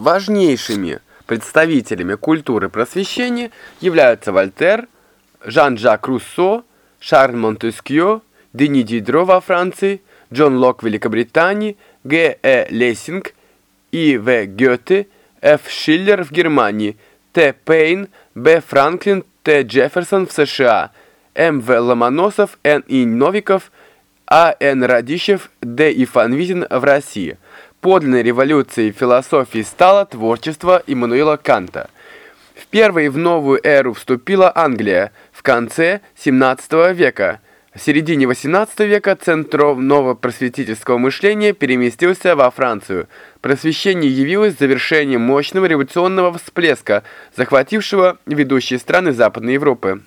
Важнейшими представителями культуры просвещения являются Вольтер, Жан-Жак Руссо, Шарль Монтескьё, Дени Дидро во Франции, Джон Локк в Великобритании, Г. Э. Лессинг, И. В. Гёте, Ф. Шиллер в Германии, Т. Пейн, Б. Франклин, Т. Джефферсон в США, М. В. Ломоносов, Н. И. Новиков, А. Н. Радищев, Д. И. Фанвизин в России. Подлинной революцией философии стало творчество Иммануила Канта. В первой в новую эру вступила Англия в конце 17 века – в середине XVIII века центр нового просветительского мышления переместился во Францию. Просвещение явилось завершением мощного революционного всплеска, захватившего ведущие страны Западной Европы.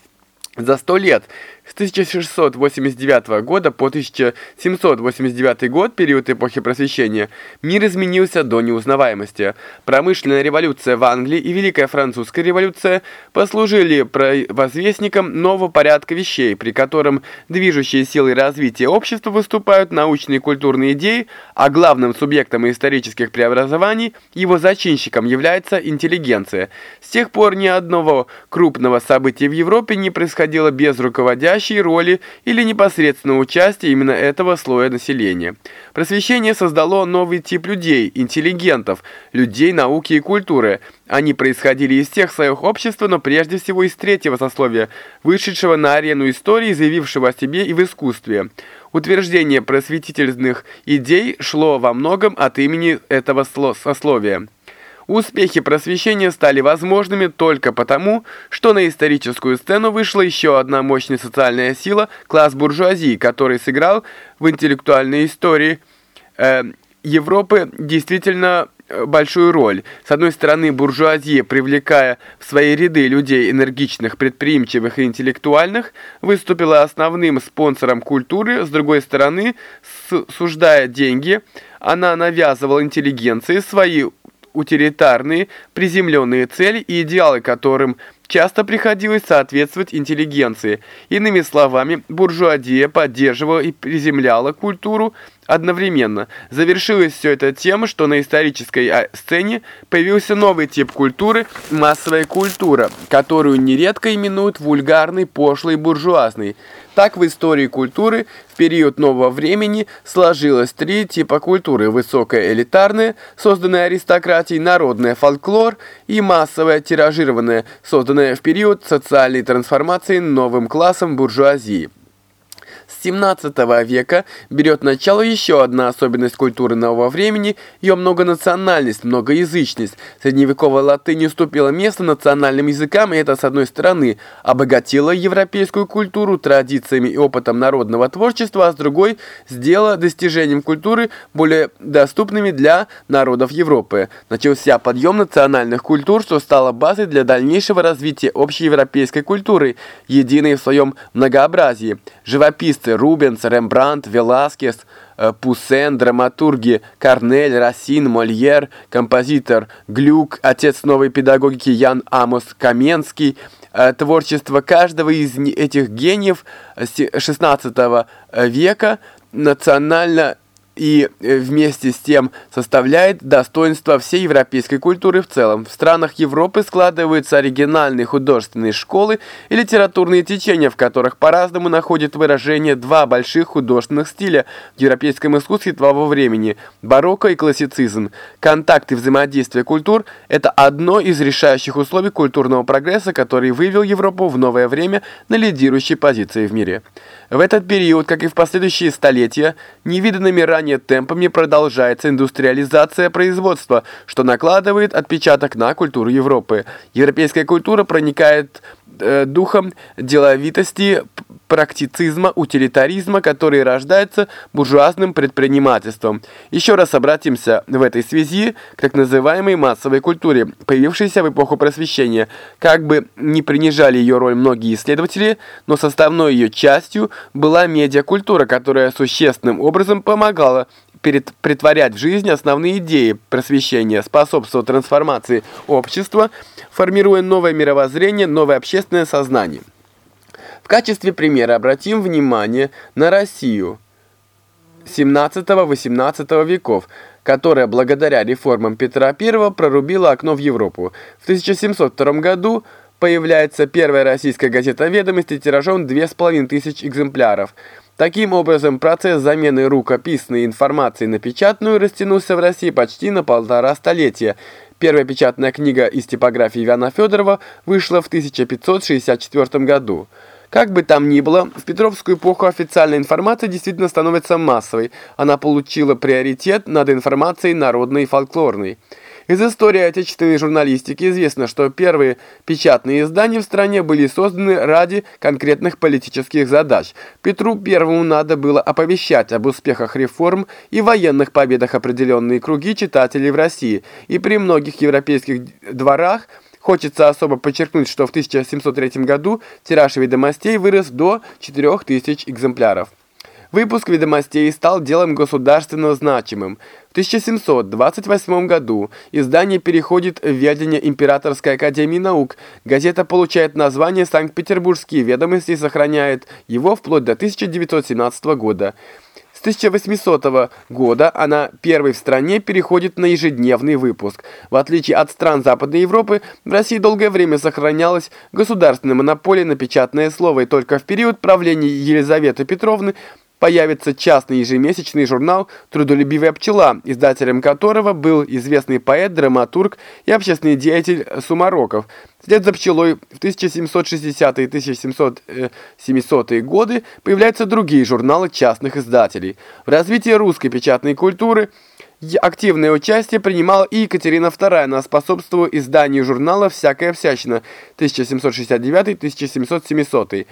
За сто лет, с 1689 года по 1789 год, период эпохи просвещения, мир изменился до неузнаваемости. Промышленная революция в Англии и Великая Французская революция послужили возвестником нового порядка вещей, при котором движущие силы развития общества выступают научные и культурные идеи, а главным субъектом исторических преобразований, его зачинщиком является интеллигенция. С тех пор ни одного крупного события в Европе не происходило без руководящей роли или непосредственного участия именно этого слоя населения. Просвещение создало новый тип людей, интеллигентов, людей науки и культуры. Они происходили из тех слоев общества, но прежде всего из третьего сословия, вышедшего на арену истории, заявившего о себе и в искусстве. Утверждение просветительных идей шло во многом от имени этого сословия. Успехи просвещения стали возможными только потому, что на историческую сцену вышла еще одна мощная социальная сила, класс буржуазии, который сыграл в интеллектуальной истории э, Европы действительно э, большую роль. С одной стороны, буржуазия, привлекая в свои ряды людей энергичных, предприимчивых и интеллектуальных, выступила основным спонсором культуры, с другой стороны, суждая деньги, она навязывала интеллигенции свои утилитарные, приземленные цели и идеалы которым часто приходилось соответствовать интеллигенции. Иными словами, буржуазия поддерживала и приземляла культуру одновременно. Завершилось все это тем, что на исторической а, сцене появился новый тип культуры – массовая культура, которую нередко именуют вульгарной, пошлой, буржуазной. Так в истории культуры в период нового времени сложилось три типа культуры – высокая элитарная, созданная аристократией, народная фольклор и массовая тиражированная, созданная в период социальной трансформации новым классом буржуазии. 17 века берет начало еще одна особенность культуры нового времени – ее многонациональность, многоязычность. Средневековая латынь уступила место национальным языкам, и это, с одной стороны, обогатило европейскую культуру традициями и опытом народного творчества, а с другой – сделало достижением культуры более доступными для народов Европы. Начался подъем национальных культур, что стало базой для дальнейшего развития общеевропейской культуры, единой в своем многообразии. Живописцы Рубенс, Рембрандт, Веласкес, э, Пуссен, драматурги Корнель, Рассин, Мольер, композитор Глюк, отец новой педагогики Ян Амос Каменский, э, творчество каждого из этих гениев XVI э, века национально и э, вместе с тем составляет достоинство всей европейской культуры в целом. В странах Европы складываются оригинальные художественные школы и литературные течения, в которых по-разному находят выражение два больших художественных стиля в европейском искусстве того времени – барокко и классицизм. Контакт и взаимодействие культур – это одно из решающих условий культурного прогресса, который вывел Европу в новое время на лидирующей позиции в мире. В этот период, как и в последующие столетия, невиданными ранее темпами продолжается индустриализация производства, что накладывает отпечаток на культуру Европы. Европейская культура проникает э, духом деловитости, практицизма, утилитаризма, который рождается буржуазным предпринимательством. Еще раз обратимся в этой связи к так называемой массовой культуре, появившейся в эпоху просвещения. Как бы не принижали ее роль многие исследователи, но составной ее частью была медиакультура, которая существенным образом помогала перед, притворять в жизнь основные идеи просвещения, способствовать трансформации общества, формируя новое мировоззрение, новое общественное сознание. В качестве примера обратим внимание на Россию 17-18 веков, которая благодаря реформам Петра I прорубила окно в Европу. В 1702 году появляется первая российская газета «Ведомости» тиражом 2500 экземпляров. Таким образом, процесс замены рукописной информации на печатную растянулся в России почти на полтора столетия. Первая печатная книга из типографии Ивана Федорова вышла в 1564 году. Как бы там ни было, в Петровскую эпоху официальная информация действительно становится массовой. Она получила приоритет над информацией народной и фольклорной. Из истории отечественной журналистики известно, что первые печатные издания в стране были созданы ради конкретных политических задач. Петру Первому надо было оповещать об успехах реформ и военных победах определенные круги читателей в России, и при многих европейских дворах – Хочется особо подчеркнуть, что в 1703 году тираж ведомостей вырос до 4000 экземпляров. Выпуск ведомостей стал делом государственно значимым. В 1728 году издание переходит в ведение Императорской академии наук. Газета получает название «Санкт-Петербургские ведомости» и сохраняет его вплоть до 1917 года. 1800 года она первой в стране переходит на ежедневный выпуск. В отличие от стран Западной Европы, в России долгое время сохранялась государственная монополия на печатное слово, и только в период правления Елизаветы Петровны появится частный ежемесячный журнал «Трудолюбивая пчела», издателем которого был известный поэт, драматург и общественный деятель Сумароков. Вслед за пчелой в 1760-е и 1770-е годы появляются другие журналы частных издателей. В развитии русской печатной культуры активное участие принимала и Екатерина II, она способствовала изданию журнала «Всякая всячина» 1769-1770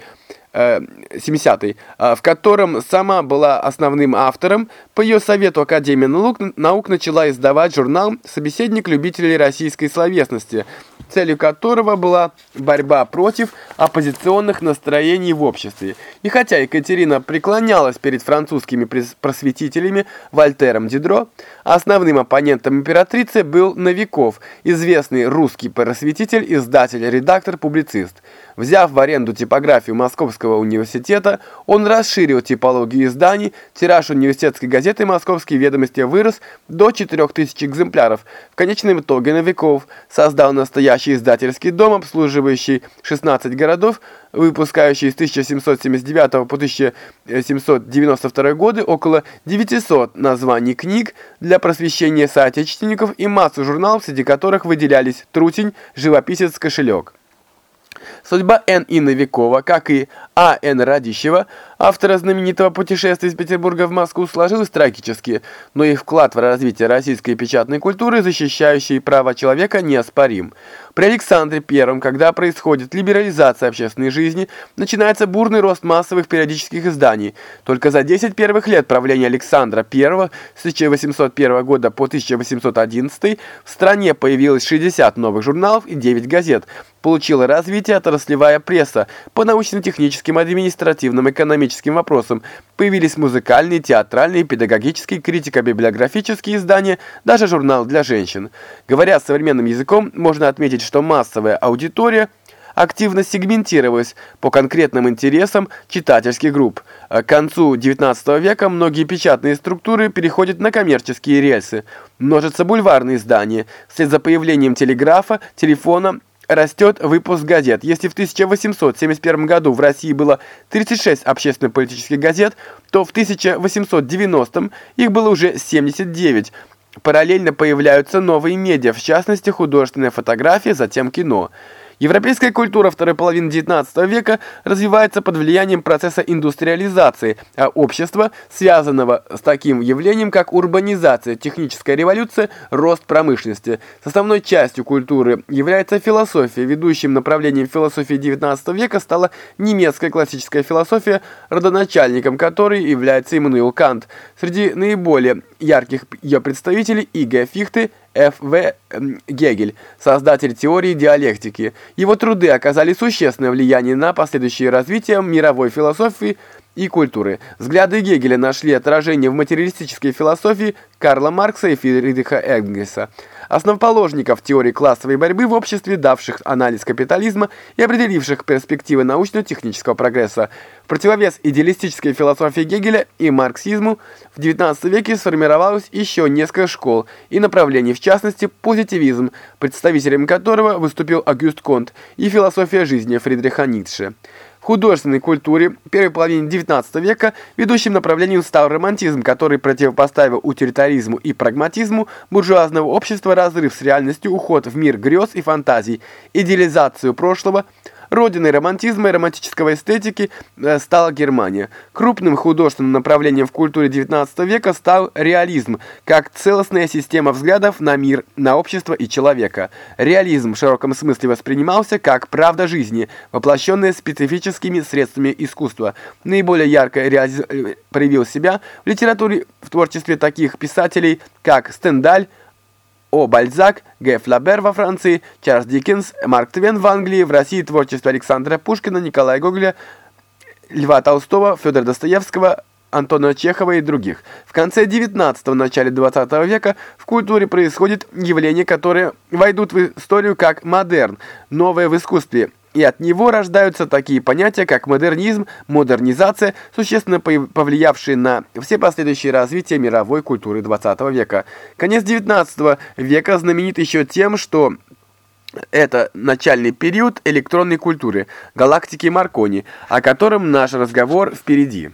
70 э, в котором сама была основным автором. По ее совету Академия наук начала издавать журнал «Собеседник любителей российской словесности», целью которого была борьба против оппозиционных настроений в обществе. И хотя Екатерина преклонялась перед французскими просветителями Вольтером Дидро, основным оппонентом императрицы был Новиков, известный русский просветитель, издатель, редактор, публицист. Взяв в аренду типографию Московского университета, он расширил типологию изданий, тираж университетской газеты «Московские ведомости» вырос до 4000 экземпляров. В конечном итоге Новиков создал настоящий издательский дом, обслуживающий 16 городов, выпускающий с 1779 по 1792 годы около 900 названий книг для просвещения соотечественников и массу журналов, среди которых выделялись «Трутень», «Живописец», «Кошелек». Судьба Н. И. Новикова, как и А. Н. Радищева, автора знаменитого путешествия из Петербурга в Москву, сложилась трагически, но их вклад в развитие российской печатной культуры, защищающей права человека, неоспорим. При Александре I, когда происходит либерализация общественной жизни, начинается бурный рост массовых периодических изданий. Только за 10 первых лет правления Александра I с 1801 года по 1811 в стране появилось 60 новых журналов и 9 газет. Получила развитие отраслевая пресса по научно-техническим, административным, экономическим вопросам. Появились музыкальные, театральные, педагогические, критико-библиографические издания, даже журнал для женщин. Говоря современным языком, можно отметить, что массовая аудитория активно сегментировалась по конкретным интересам читательских групп. К концу XIX века многие печатные структуры переходят на коммерческие рельсы. Множатся бульварные издания. Вслед за появлением телеграфа, телефона растет выпуск газет. Если в 1871 году в России было 36 общественно-политических газет, то в 1890 их было уже 79. Параллельно появляются новые медиа, в частности художественная фотография, затем кино. Европейская культура второй половины XIX века развивается под влиянием процесса индустриализации, а общество, связанного с таким явлением, как урбанизация, техническая революция, рост промышленности. Составной частью культуры является философия. Ведущим направлением философии XIX века стала немецкая классическая философия, родоначальником которой является Иммануил Кант. Среди наиболее ярких ее представителей И.Г. Фихте – Ф.В. Гегель, создатель теории диалектики. Его труды оказали существенное влияние на последующее развитие мировой философии и культуры. Взгляды Гегеля нашли отражение в материалистической философии Карла Маркса и Фридриха Энгельса. Основоположников теории классовой борьбы в обществе, давших анализ капитализма и определивших перспективы научно-технического прогресса. В противовес идеалистической философии Гегеля и марксизму в XIX веке сформировалось еще несколько школ и направлений, в частности, позитивизм, представителем которого выступил Агюст Конт, и философия жизни Фридриха Ницше. Художественной культуре первой половины XIX века ведущим направлением стал романтизм, который противопоставил утилитаризму и прагматизму буржуазного общества разрыв с реальностью, уход в мир грез и фантазий, идеализацию прошлого – Родиной романтизма и романтического эстетики э, стала Германия. Крупным художественным направлением в культуре XIX века стал реализм, как целостная система взглядов на мир, на общество и человека. Реализм в широком смысле воспринимался как правда жизни, воплощенная специфическими средствами искусства. Наиболее ярко реализ... Э, проявил себя в литературе в творчестве таких писателей, как Стендаль, о. Бальзак, Г. Флабер во Франции, Чарльз Диккенс, Марк Твен в Англии, в России творчество Александра Пушкина, Николая Гоголя, Льва Толстого, Федора Достоевского, Антона Чехова и других. В конце 19-го, начале 20 века в культуре происходит явления, которые войдут в историю как модерн, новое в искусстве – и от него рождаются такие понятия, как модернизм, модернизация, существенно повлиявшие на все последующие развития мировой культуры 20 века. Конец 19 века знаменит еще тем, что это начальный период электронной культуры, галактики Маркони, о котором наш разговор впереди.